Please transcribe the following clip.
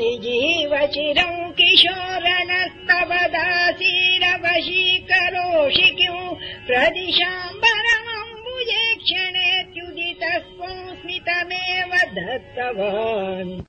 जीवचिरम् किशोरनस्तवदासीरवशीकरोषि किम् प्रदिशाम्बरमम्बुजे क्षणेत्युदितस्वं स्मितमेव दत्तवान्।